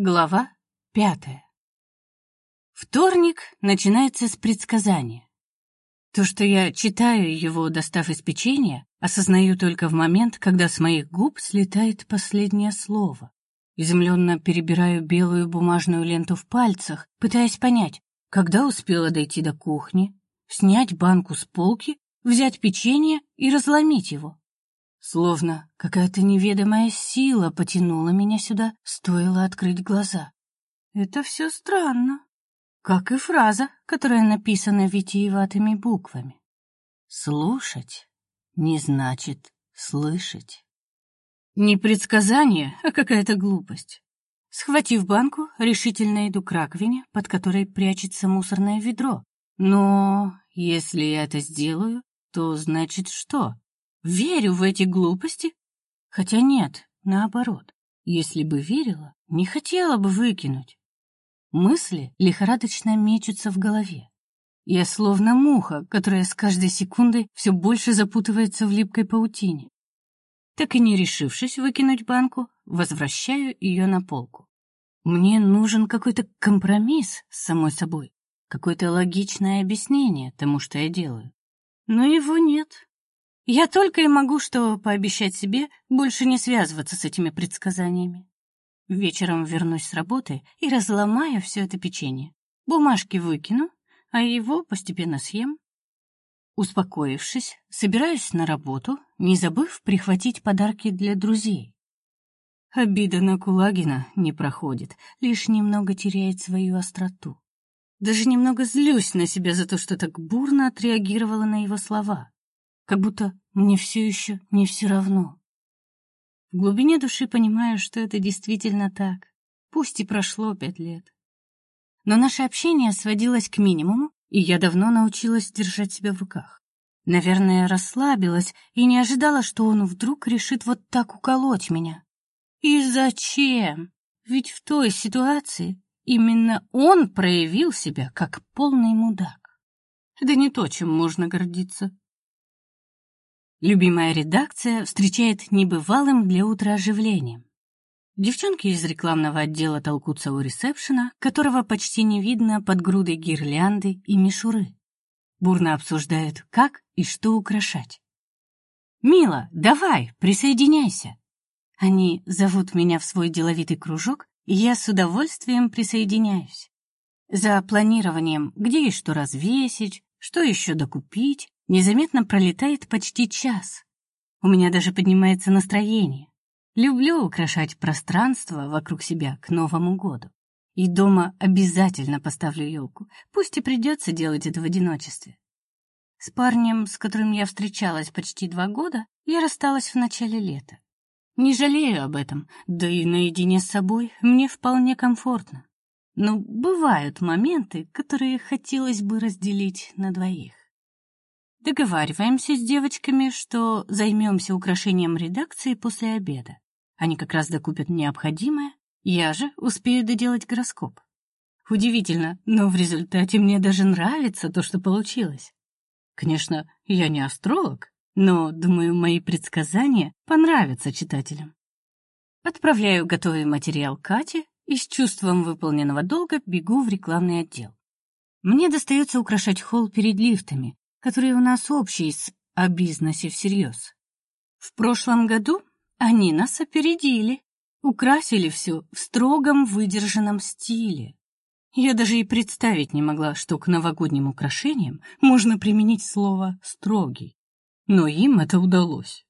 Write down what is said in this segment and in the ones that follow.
Глава пятая. Вторник начинается с предсказания. То, что я читаю его, достав из печенья, осознаю только в момент, когда с моих губ слетает последнее слово. Изумленно перебираю белую бумажную ленту в пальцах, пытаясь понять, когда успела дойти до кухни, снять банку с полки, взять печенье и разломить его. Словно какая-то неведомая сила потянула меня сюда, стоило открыть глаза. Это все странно. Как и фраза, которая написана витиеватыми буквами. Слушать не значит слышать. Не предсказание, а какая-то глупость. Схватив банку, решительно иду к раковине, под которой прячется мусорное ведро. Но если я это сделаю, то значит что? Верю в эти глупости? Хотя нет, наоборот. Если бы верила, не хотела бы выкинуть. Мысли лихорадочно мечутся в голове. Я словно муха, которая с каждой секундой все больше запутывается в липкой паутине. Так и не решившись выкинуть банку, возвращаю ее на полку. Мне нужен какой-то компромисс с самой собой, какое-то логичное объяснение тому, что я делаю. Но его нет. Я только и могу что пообещать себе больше не связываться с этими предсказаниями. Вечером вернусь с работы и разломаю все это печенье. Бумажки выкину, а его постепенно съем. Успокоившись, собираюсь на работу, не забыв прихватить подарки для друзей. Обида на Кулагина не проходит, лишь немного теряет свою остроту. Даже немного злюсь на себя за то, что так бурно отреагировала на его слова как будто мне все еще не все равно. В глубине души понимаю, что это действительно так, пусть и прошло пять лет. Но наше общение сводилось к минимуму, и я давно научилась держать себя в руках. Наверное, расслабилась и не ожидала, что он вдруг решит вот так уколоть меня. И зачем? Ведь в той ситуации именно он проявил себя как полный мудак. Это не то, чем можно гордиться. Любимая редакция встречает небывалым для утра оживлением. Девчонки из рекламного отдела толкутся у ресепшена, которого почти не видно под грудой гирлянды и мишуры. Бурно обсуждают, как и что украшать. «Мила, давай, присоединяйся!» Они зовут меня в свой деловитый кружок, и я с удовольствием присоединяюсь. За планированием, где и что развесить, что еще докупить, Незаметно пролетает почти час. У меня даже поднимается настроение. Люблю украшать пространство вокруг себя к Новому году. И дома обязательно поставлю елку, пусть и придется делать это в одиночестве. С парнем, с которым я встречалась почти два года, я рассталась в начале лета. Не жалею об этом, да и наедине с собой мне вполне комфортно. Но бывают моменты, которые хотелось бы разделить на двоих. Договариваемся с девочками, что займемся украшением редакции после обеда. Они как раз докупят необходимое, я же успею доделать гороскоп. Удивительно, но в результате мне даже нравится то, что получилось. Конечно, я не астролог, но, думаю, мои предсказания понравятся читателям. Отправляю готовый материал Кате и с чувством выполненного долга бегу в рекламный отдел. Мне достается украшать холл перед лифтами, которые у нас общие с о бизнесе всерьез. В прошлом году они нас опередили, украсили все в строгом выдержанном стиле. Я даже и представить не могла, что к новогодним украшениям можно применить слово «строгий». Но им это удалось.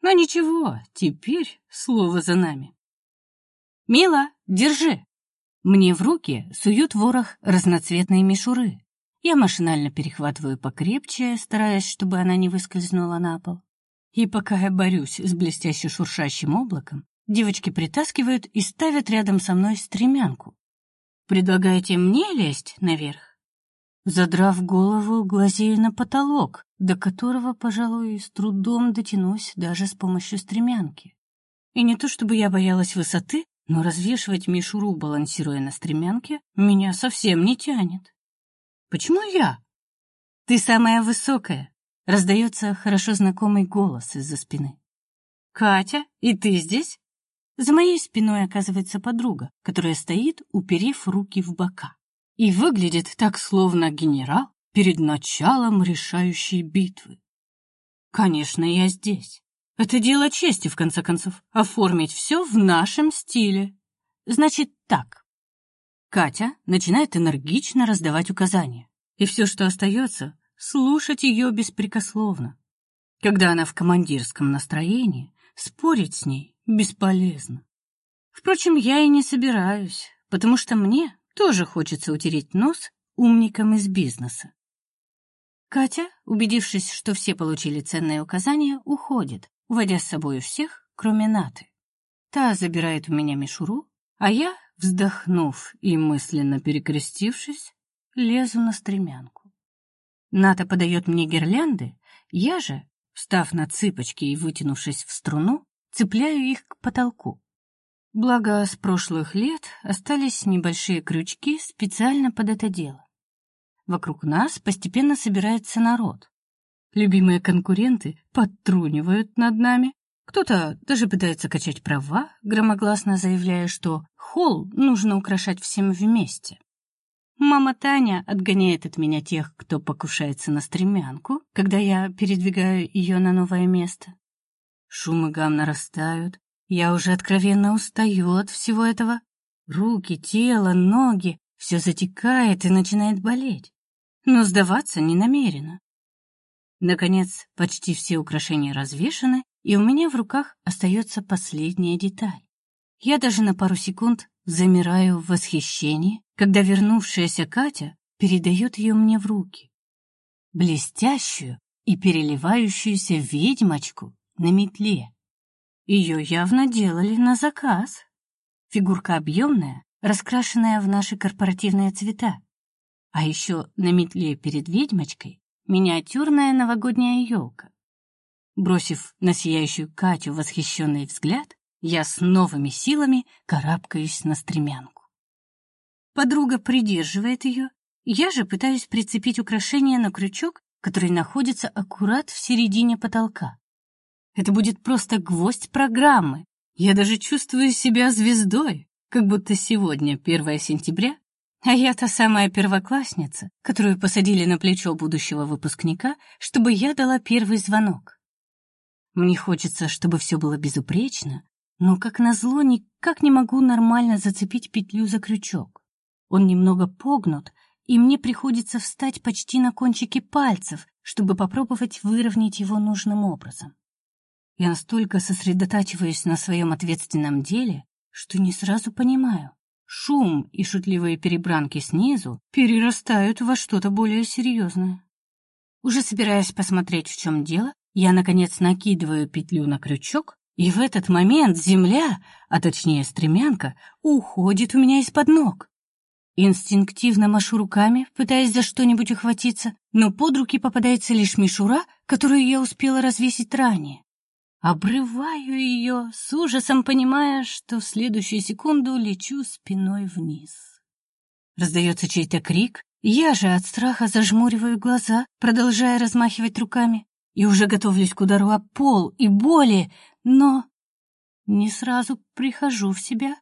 Но ничего, теперь слово за нами. «Мила, держи!» Мне в руки суют ворох разноцветной мишуры. Я машинально перехватываю покрепче, стараясь, чтобы она не выскользнула на пол. И пока я борюсь с блестяще шуршащим облаком, девочки притаскивают и ставят рядом со мной стремянку. Предлагаете мне лезть наверх? Задрав голову, глазею на потолок, до которого, пожалуй, с трудом дотянусь даже с помощью стремянки. И не то чтобы я боялась высоты, но развешивать мишуру, балансируя на стремянке, меня совсем не тянет. Почему я? Ты самая высокая, раздается хорошо знакомый голос из-за спины. Катя, и ты здесь? За моей спиной оказывается подруга, которая стоит, уперев руки в бока. И выглядит так, словно генерал перед началом решающей битвы. Конечно, я здесь. Это дело чести, в конце концов, оформить все в нашем стиле. Значит так. Катя начинает энергично раздавать указания, и все, что остается, слушать ее беспрекословно. Когда она в командирском настроении, спорить с ней бесполезно. Впрочем, я и не собираюсь, потому что мне тоже хочется утереть нос умникам из бизнеса. Катя, убедившись, что все получили ценные указания, уходит, уводя с собой всех, кроме Наты. Та забирает у меня мишуру, а я, вздохнув и мысленно перекрестившись, лезу на стремянку. Ната подает мне гирлянды, я же, встав на цыпочки и вытянувшись в струну, цепляю их к потолку. Благо, с прошлых лет остались небольшие крючки специально под это дело. Вокруг нас постепенно собирается народ. Любимые конкуренты подтрунивают над нами. Кто-то даже пытается качать права, громогласно заявляя, что холл нужно украшать всем вместе. Мама Таня отгоняет от меня тех, кто покушается на стремянку, когда я передвигаю ее на новое место. Шум и гам нарастают. Я уже откровенно устаю от всего этого. Руки, тело, ноги — все затекает и начинает болеть. Но сдаваться не намерена. Наконец, почти все украшения развешаны, и у меня в руках остается последняя деталь. Я даже на пару секунд замираю в восхищении, когда вернувшаяся Катя передает ее мне в руки. Блестящую и переливающуюся ведьмочку на метле. Ее явно делали на заказ. Фигурка объемная, раскрашенная в наши корпоративные цвета. А еще на метле перед ведьмочкой миниатюрная новогодняя елка. Бросив на сияющую Катю восхищенный взгляд, я с новыми силами карабкаюсь на стремянку. Подруга придерживает ее, я же пытаюсь прицепить украшение на крючок, который находится аккурат в середине потолка. Это будет просто гвоздь программы. Я даже чувствую себя звездой, как будто сегодня 1 сентября, а я та самая первоклассница, которую посадили на плечо будущего выпускника, чтобы я дала первый звонок. Мне хочется, чтобы все было безупречно, но, как назло, никак не могу нормально зацепить петлю за крючок. Он немного погнут, и мне приходится встать почти на кончики пальцев, чтобы попробовать выровнять его нужным образом. Я настолько сосредотачиваюсь на своем ответственном деле, что не сразу понимаю. Шум и шутливые перебранки снизу перерастают во что-то более серьезное. Уже собираясь посмотреть, в чем дело, я, наконец, накидываю петлю на крючок, и в этот момент земля, а точнее стремянка, уходит у меня из-под ног. Инстинктивно машу руками, пытаясь за что-нибудь ухватиться, но под руки попадается лишь мишура, которую я успела развесить ранее. Обрываю ее, с ужасом понимая, что в следующую секунду лечу спиной вниз. Раздается чей-то крик, я же от страха зажмуриваю глаза, продолжая размахивать руками, и уже готовлюсь к удару о пол и боли, но не сразу прихожу в себя.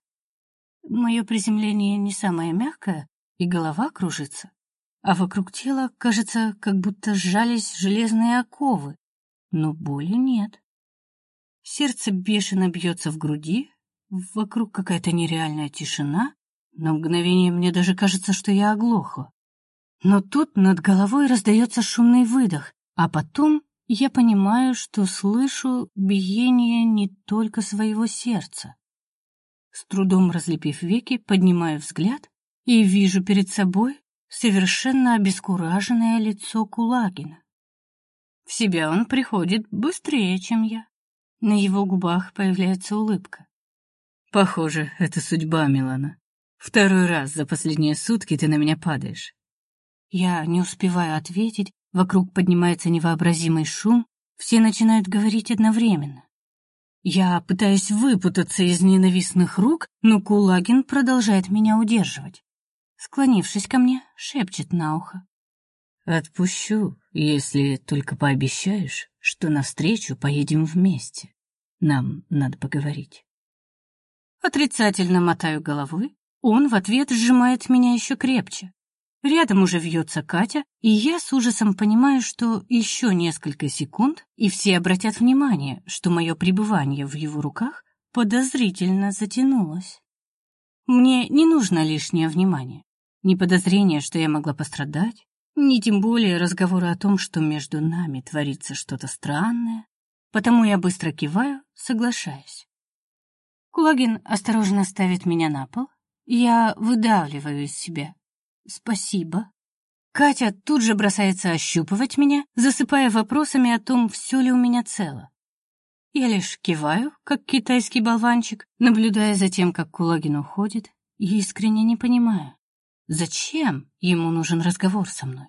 Мое приземление не самое мягкое, и голова кружится, а вокруг тела, кажется, как будто сжались железные оковы, но боли нет. Сердце бешено бьется в груди, вокруг какая-то нереальная тишина. На мгновение мне даже кажется, что я оглохла. Но тут над головой раздается шумный выдох, а потом я понимаю, что слышу биение не только своего сердца. С трудом разлепив веки, поднимаю взгляд и вижу перед собой совершенно обескураженное лицо Кулагина. В себя он приходит быстрее, чем я. На его губах появляется улыбка. Похоже, это судьба, Милана. Второй раз за последние сутки ты на меня падаешь. Я не успеваю ответить, вокруг поднимается невообразимый шум, все начинают говорить одновременно. Я пытаюсь выпутаться из ненавистных рук, но Кулагин продолжает меня удерживать. Склонившись ко мне, шепчет на ухо. «Отпущу, если только пообещаешь, что навстречу поедем вместе. Нам надо поговорить». Отрицательно мотаю головой, он в ответ сжимает меня еще крепче. Рядом уже вьется Катя, и я с ужасом понимаю, что еще несколько секунд, и все обратят внимание, что мое пребывание в его руках подозрительно затянулось. Мне не нужно лишнее внимание, ни подозрения, что я могла пострадать, ни тем более разговоры о том, что между нами творится что-то странное, потому я быстро киваю, соглашаясь. Кулагин осторожно ставит меня на пол, я выдавливаю из себя Спасибо. Катя тут же бросается ощупывать меня, засыпая вопросами о том, все ли у меня цело. Я лишь киваю, как китайский болванчик, наблюдая за тем, как Кулагин уходит, и искренне не понимаю, зачем ему нужен разговор со мной.